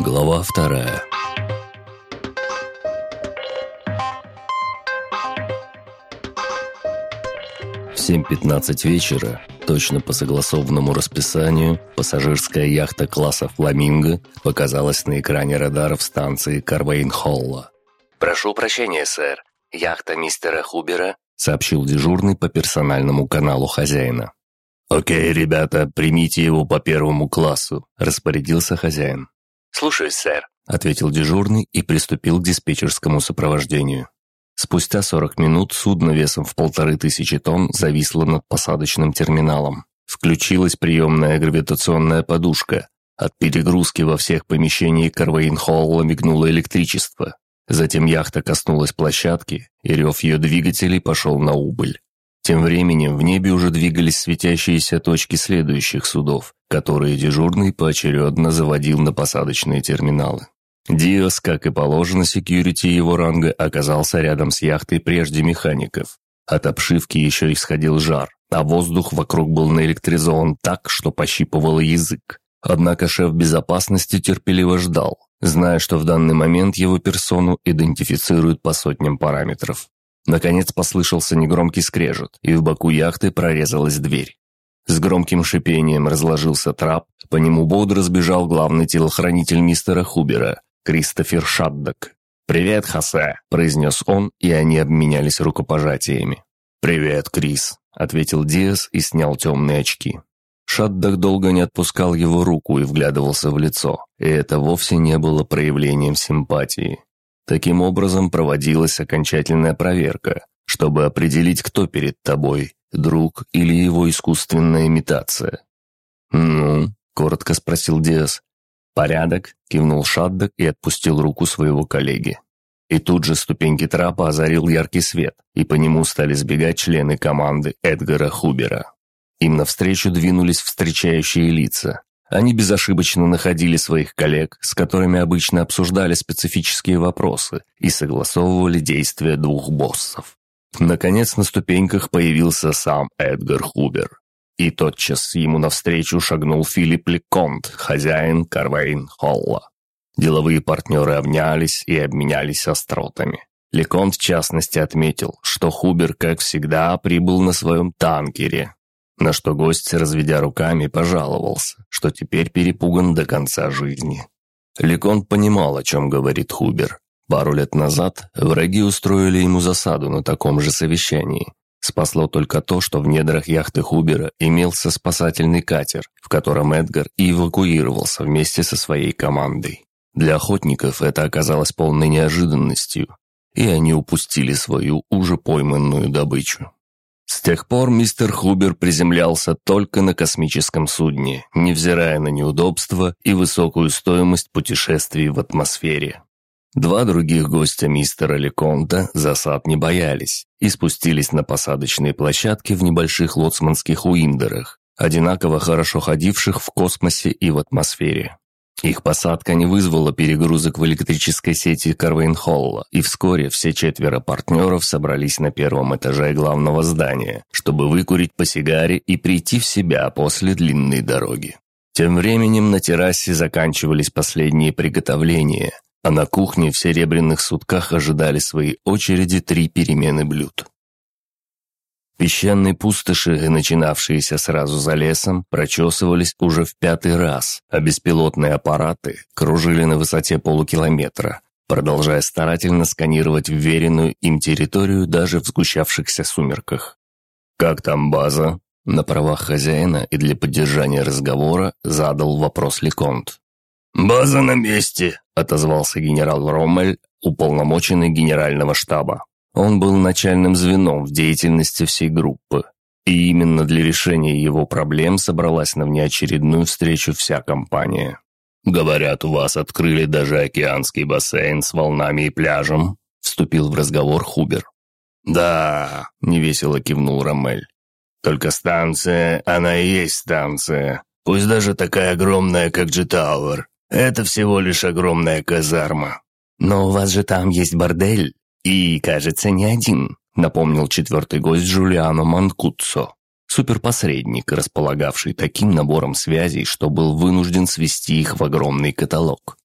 Глава вторая В 7.15 вечера, точно по согласованному расписанию, пассажирская яхта класса «Фламинго» показалась на экране радаров станции Карвейн-Холла. «Прошу прощения, сэр. Яхта мистера Хубера?» — сообщил дежурный по персональному каналу хозяина. «Окей, ребята, примите его по первому классу», – распорядился хозяин. «Слушаюсь, сэр», – ответил дежурный и приступил к диспетчерскому сопровождению. Спустя 40 минут судно весом в полторы тысячи тонн зависло над посадочным терминалом. Включилась приемная гравитационная подушка. От перегрузки во всех помещениях Карвейн-Холла мигнуло электричество. Затем яхта коснулась площадки, и рев ее двигателей пошел на убыль. Тем временем в небе уже двигались светящиеся точки следующих судов, которые дежурный поочередно заводил на посадочные терминалы. Диас, как и положено секьюрити его ранга, оказался рядом с яхтой прежде механиков. От обшивки еще исходил жар, а воздух вокруг был наэлектризован так, что пощипывало язык. Однако шеф безопасности терпеливо ждал, зная, что в данный момент его персону идентифицируют по сотням параметров. Наконец послышался негромкий скрежет, и в боку яхты прорезалась дверь. С громким шипением разложился трап, по нему бодро сбежал главный телохранитель мистера Хубера, Кристофер Шаддок. «Привет, Хосе», – произнес он, и они обменялись рукопожатиями. «Привет, Крис», – ответил Диас и снял темные очки. Шаддок долго не отпускал его руку и вглядывался в лицо, и это вовсе не было проявлением симпатии. Таким образом проводилась окончательная проверка, чтобы определить, кто перед тобой, друг или его искусственная имитация. «Ну?» – коротко спросил Диас. «Порядок?» – кивнул Шаддок и отпустил руку своего коллеги. И тут же ступеньки трапа озарил яркий свет, и по нему стали сбегать члены команды Эдгара Хубера. Им навстречу двинулись встречающие лица, они безошибочно находили своих коллег, с которыми обычно обсуждали специфические вопросы и согласовывали действия двух боссов. Наконец на ступеньках появился сам Эдгар Хубер. И тотчас ему навстречу шагнул Филипп Леконт, хозяин Карвейн Холла. Деловые партнеры обнялись и обменялись остротами. Леконт в частности отметил, что Хубер, как всегда, прибыл на своем танкере, на что гость, разведя руками, пожаловался, что теперь перепуган до конца жизни. Лекон понимал, о чем говорит Хубер. Пару лет назад враги устроили ему засаду на таком же совещании. Спасло только то, что в недрах яхты Хубера имелся спасательный катер, в котором Эдгар и эвакуировался вместе со своей командой. Для охотников это оказалось полной неожиданностью, и они упустили свою уже пойманную добычу. С тех пор мистер Хубер приземлялся только на космическом судне, невзирая на неудобства и высокую стоимость путешествий в атмосфере. Два других гостя мистера Леконта засад не боялись и спустились на посадочные площадки в небольших лоцманских уиндерах, одинаково хорошо ходивших в космосе и в атмосфере. Их посадка не вызвала перегрузок в электрической сети Карвейн-Холла, и вскоре все четверо партнеров собрались на первом этаже главного здания, чтобы выкурить по сигаре и прийти в себя после длинной дороги. Тем временем на террасе заканчивались последние приготовления, а на кухне в серебряных сутках ожидали своей очереди три перемены блюд. Песчаные пустоши, начинавшиеся сразу за лесом, прочесывались уже в пятый раз, а беспилотные аппараты кружили на высоте полукилометра, продолжая старательно сканировать вверенную им территорию даже в сгущавшихся сумерках. «Как там база?» На правах хозяина и для поддержания разговора задал вопрос Леконт. «База на месте», — отозвался генерал Роммель, уполномоченный генерального штаба. Он был начальным звеном в деятельности всей группы, и именно для решения его проблем собралась на внеочередную встречу вся компания. «Говорят, у вас открыли даже океанский бассейн с волнами и пляжем», — вступил в разговор Хубер. «Да», — невесело кивнул Ромель. «Только станция, она и есть станция. Пусть даже такая огромная, как Джетауэр. Это всего лишь огромная казарма». «Но у вас же там есть бордель», «И, кажется, не один», — напомнил четвертый гость Джулиано Манкуццо. Суперпосредник, располагавший таким набором связей, что был вынужден свести их в огромный каталог.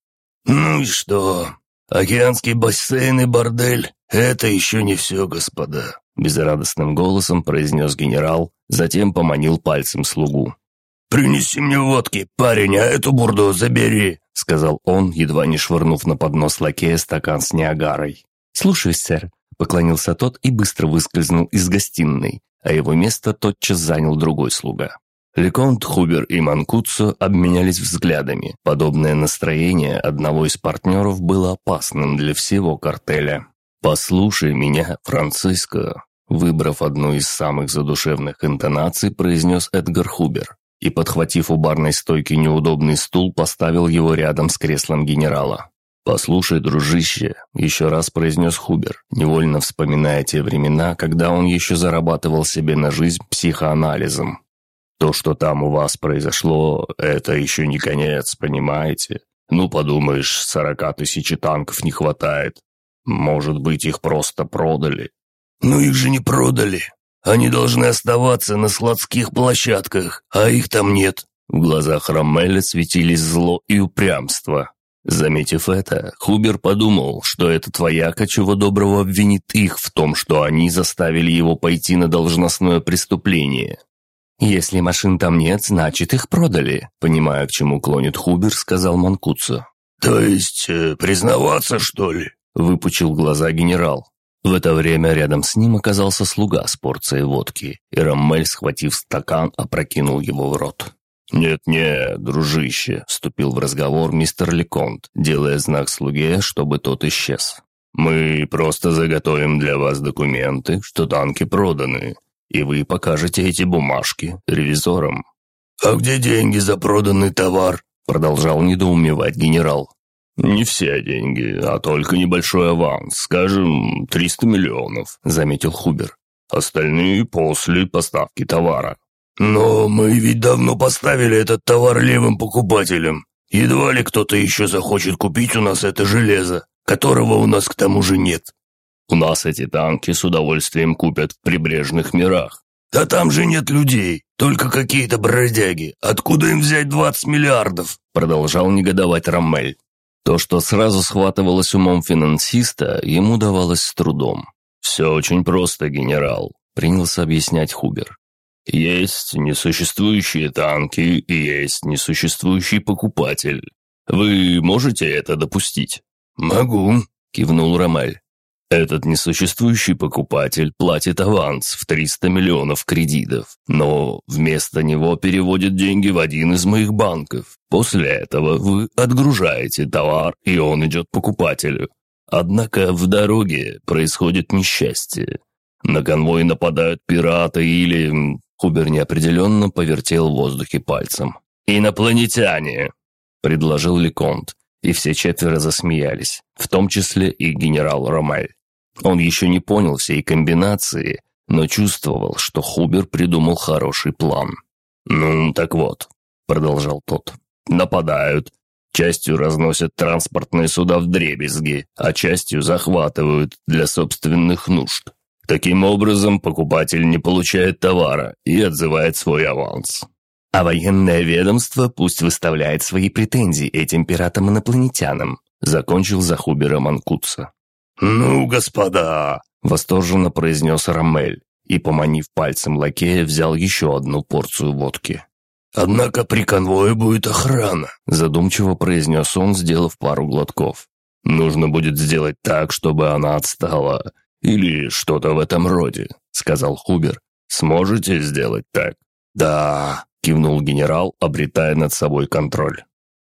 «Ну и что? Океанский бассейн и бордель — это еще не все, господа», — безрадостным голосом произнес генерал, затем поманил пальцем слугу. «Принеси мне водки, парень, а эту бурду забери», — сказал он, едва не швырнув на поднос лакея стакан с Ниагарой. «Слушаюсь, сэр», — поклонился тот и быстро выскользнул из гостиной, а его место тотчас занял другой слуга. Леконт, Хубер и Манкуцо обменялись взглядами. Подобное настроение одного из партнеров было опасным для всего картеля. «Послушай меня, Франциско», выбрав одну из самых задушевных интонаций, произнес Эдгар Хубер и, подхватив у барной стойки неудобный стул, поставил его рядом с креслом генерала. «Послушай, дружище», — еще раз произнес Хубер, невольно вспоминая те времена, когда он еще зарабатывал себе на жизнь психоанализом. То, что там у вас произошло, это еще не конец, понимаете? Ну, подумаешь, сорока тысяч танков не хватает. Может быть, их просто продали. Ну, их же не продали. Они должны оставаться на складских площадках, а их там нет. В глазах Роммеля светились зло и упрямство. Заметив это, Хубер подумал, что этот вояка чего доброго обвинит их в том, что они заставили его пойти на должностное преступление. «Если машин там нет, значит, их продали», понимая, к чему клонит Хубер, сказал Манкуцо. «То есть, э, признаваться, что ли?» выпучил глаза генерал. В это время рядом с ним оказался слуга с порцией водки, и Раммель, схватив стакан, опрокинул его в рот. «Нет-нет, дружище», — вступил в разговор мистер Леконт, делая знак слуге, чтобы тот исчез. «Мы просто заготовим для вас документы, что танки проданы, и вы покажете эти бумажки ревизорам». «А где деньги за проданный товар?» Продолжал недоумевать генерал. «Не все деньги, а только небольшой аванс, скажем, 300 миллионов», — заметил Хубер. «Остальные после поставки товара». «Но мы ведь давно поставили этот товар левым покупателям. Едва ли кто-то еще захочет купить у нас это железо, которого у нас к тому же нет». У нас эти танки с удовольствием купят в прибрежных мирах. Да там же нет людей, только какие-то бродяги. Откуда им взять 20 миллиардов? Продолжал негодовать Раммель. То, что сразу схватывалось умом финансиста, ему давалось с трудом. «Все очень просто, генерал», — принялся объяснять Хубер. «Есть несуществующие танки и есть несуществующий покупатель. Вы можете это допустить?» «Могу», — кивнул Ромель. Этот несуществующий покупатель платит аванс в 300 миллионов кредитов, но вместо него переводит деньги в один из моих банков. После этого вы отгружаете товар, и он идет покупателю. Однако в дороге происходит несчастье. На конвой нападают пираты или... Хубер неопределенно повертел в воздухе пальцем. «Инопланетяне!» – предложил Леконт, и все четверо засмеялись, в том числе и генерал Ромель. Он еще не понял всей комбинации, но чувствовал, что Хубер придумал хороший план. «Ну, так вот», — продолжал тот, — «нападают, частью разносят транспортные суда в дребезги, а частью захватывают для собственных нужд. Таким образом, покупатель не получает товара и отзывает свой аванс. А военное ведомство пусть выставляет свои претензии этим пиратам-инопланетянам», закончил за Хубера Манкутса. «Ну, господа!» – восторженно произнес Рамель и, поманив пальцем лакея, взял еще одну порцию водки. «Однако при конвое будет охрана», – задумчиво произнес он, сделав пару глотков. «Нужно будет сделать так, чтобы она отстала, или что-то в этом роде», – сказал Хубер. «Сможете сделать так?» «Да», – кивнул генерал, обретая над собой контроль.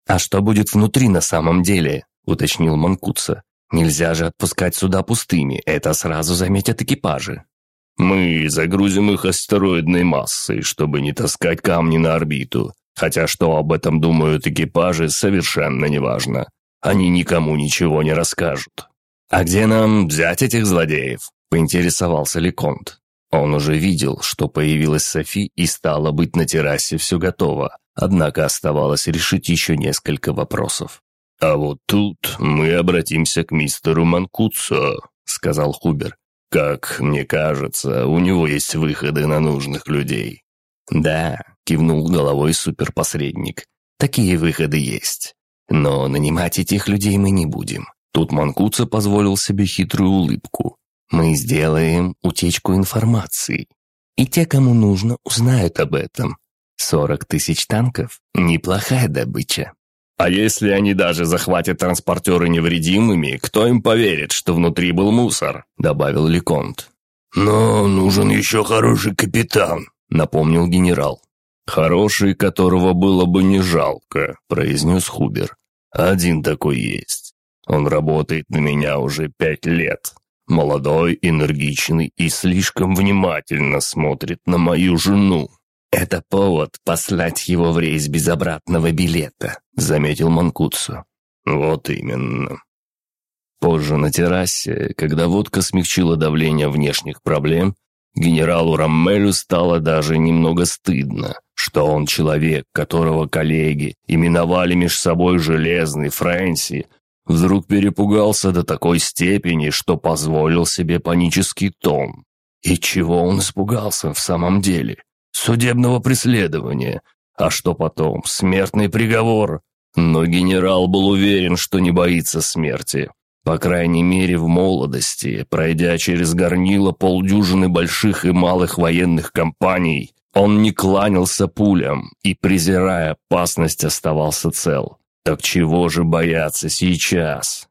«А что будет внутри на самом деле?» – уточнил Манкуца. Нельзя же отпускать суда пустыми, это сразу заметят экипажи. Мы загрузим их астероидной массой, чтобы не таскать камни на орбиту. Хотя что об этом думают экипажи, совершенно неважно. Они никому ничего не расскажут. «А где нам взять этих злодеев?» – поинтересовался Леконт. Он уже видел, что появилась Софи и стало быть на террасе все готово, однако оставалось решить еще несколько вопросов. «А вот тут мы обратимся к мистеру Манкуцо», — сказал Хубер. «Как мне кажется, у него есть выходы на нужных людей». «Да», — кивнул головой суперпосредник. «Такие выходы есть. Но нанимать этих людей мы не будем. Тут Манкуца позволил себе хитрую улыбку. Мы сделаем утечку информации. И те, кому нужно, узнают об этом. Сорок тысяч танков – неплохая добыча. А если они даже захватят транспортеры невредимыми, кто им поверит, что внутри был мусор?» – добавил Леконт. «Но нужен еще хороший капитан», – напомнил генерал. «Хороший, которого было бы не жалко», – произнес Хубер. «Один такой есть. Он работает на меня уже пять лет. Молодой, энергичный и слишком внимательно смотрит на мою жену. «Это повод послать его в рейс без обратного билета», — заметил Манкуцу. «Вот именно». Позже на террасе, когда водка смягчила давление внешних проблем, генералу Раммелю стало даже немного стыдно, что он человек, которого коллеги именовали меж собой «железный Фрэнси», вдруг перепугался до такой степени, что позволил себе панический тон. И чего он испугался в самом деле? судебного преследования. А что потом? Смертный приговор. Но генерал был уверен, что не боится смерти. По крайней мере, в молодости, пройдя через горнило полдюжины больших и малых военных компаний, он не кланялся пулям и, презирая опасность, оставался цел. Так чего же бояться сейчас?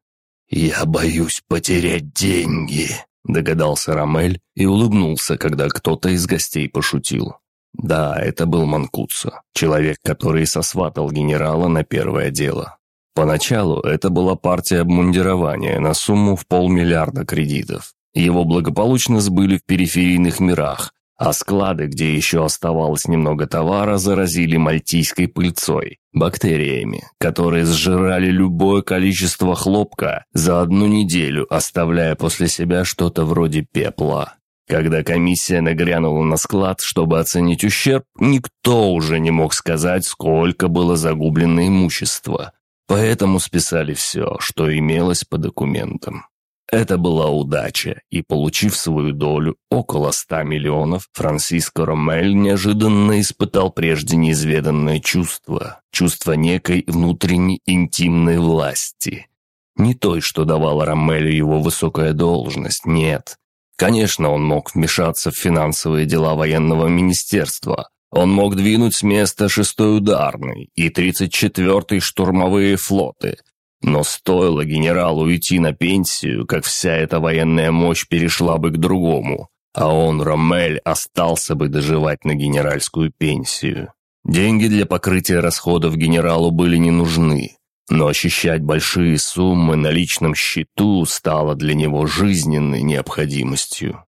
«Я боюсь потерять деньги», — догадался Рамель и улыбнулся, когда кто-то из гостей пошутил. Да, это был Манкуцу, человек, который сосватал генерала на первое дело. Поначалу это была партия обмундирования на сумму в полмиллиарда кредитов. Его благополучно сбыли в периферийных мирах, а склады, где еще оставалось немного товара, заразили мальтийской пыльцой, бактериями, которые сжирали любое количество хлопка за одну неделю, оставляя после себя что-то вроде пепла. Когда комиссия нагрянула на склад, чтобы оценить ущерб, никто уже не мог сказать, сколько было загублено имущества. Поэтому списали все, что имелось по документам. Это была удача, и, получив свою долю, около ста миллионов, Франсиско Ромель неожиданно испытал прежде неизведанное чувство, чувство некой внутренней интимной власти. Не той, что давала Ромелю его высокая должность, нет, Конечно, он мог вмешаться в финансовые дела военного министерства. Он мог двинуть с места шестой ударный и 34-й штурмовые флоты. Но стоило генералу уйти на пенсию, как вся эта военная мощь перешла бы к другому, а он, Ромель, остался бы доживать на генеральскую пенсию. Деньги для покрытия расходов генералу были не нужны, но ощущать большие суммы на личном счету стало для него жизненной необходимостью.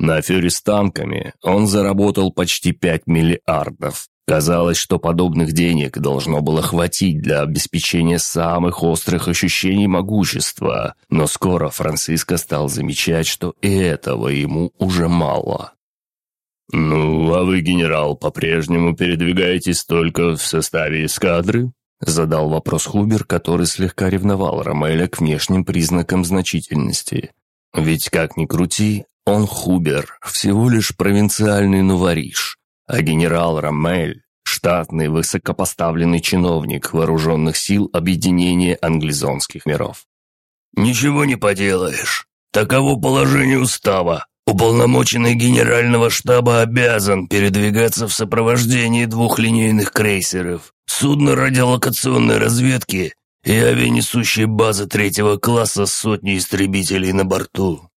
На афере с танками он заработал почти 5 миллиардов. Казалось, что подобных денег должно было хватить для обеспечения самых острых ощущений могущества, но скоро Франциско стал замечать, что и этого ему уже мало. «Ну, а вы, генерал, по-прежнему передвигаетесь только в составе эскадры?» Задал вопрос Хубер, который слегка ревновал Ромеля к внешним признакам значительности. Ведь, как ни крути, он Хубер, всего лишь провинциальный нувориш, а генерал Ромель – штатный высокопоставленный чиновник вооруженных сил Объединения Англизонских миров. «Ничего не поделаешь. Таково положение устава. Уполномоченный генерального штаба обязан передвигаться в сопровождении двух линейных крейсеров, судно радиолокационной разведки и авианесущей базы третьего класса с сотней истребителей на борту.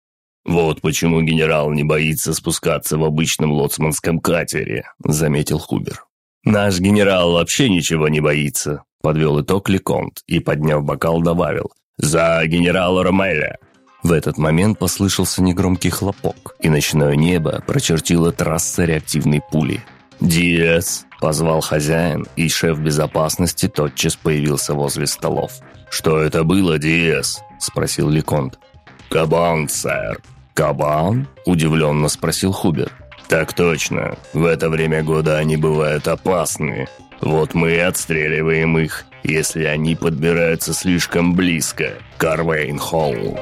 «Вот почему генерал не боится спускаться в обычном лоцманском катере», — заметил Хубер. «Наш генерал вообще ничего не боится», — подвел итог Леконт и, подняв бокал, добавил. «За генерала Ромеля!» В этот момент послышался негромкий хлопок, и ночное небо прочертило трасса реактивной пули. «Диэс!» – позвал хозяин, и шеф безопасности тотчас появился возле столов. «Что это было, Диэс?» – спросил Леконт. «Кабан, сэр». «Кабан?» – удивленно спросил Хубер. «Так точно. В это время года они бывают опасны. Вот мы и отстреливаем их, если они подбираются слишком близко к Карвейн-Холлу».